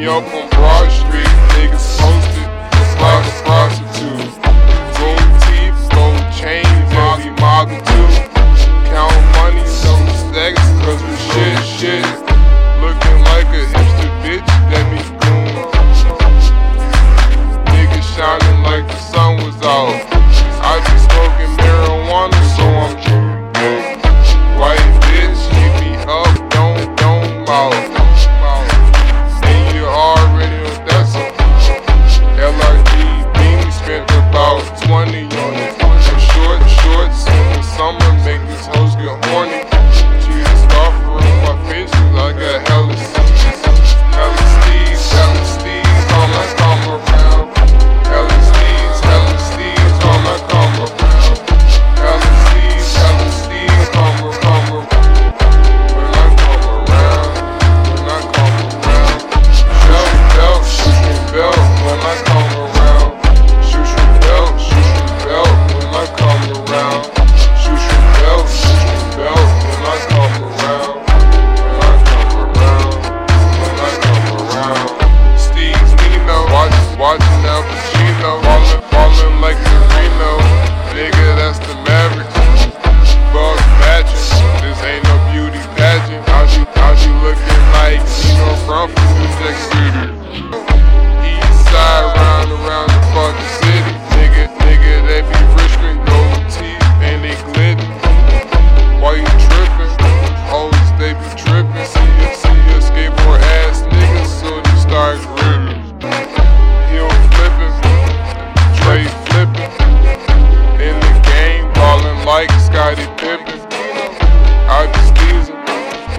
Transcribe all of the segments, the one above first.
me up on Broad Street, niggas posted like a prostitute. Gold teeth, gold chains, Molly Model too. hoes get home.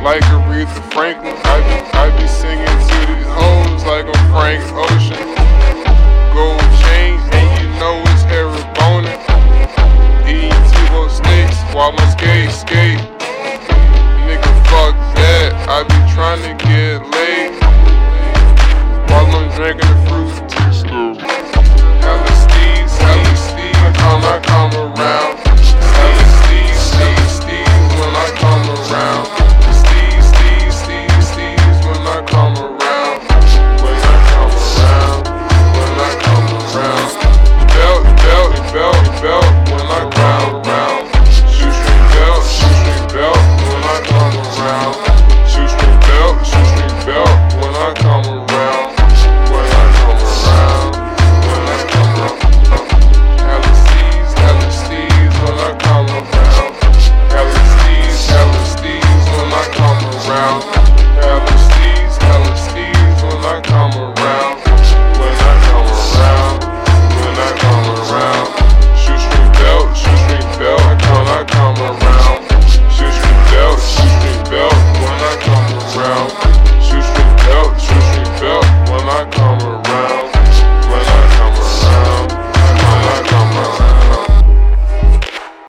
like Aretha Franklin. I be, I be singing to these hoes like I'm Frank Ocean. Gold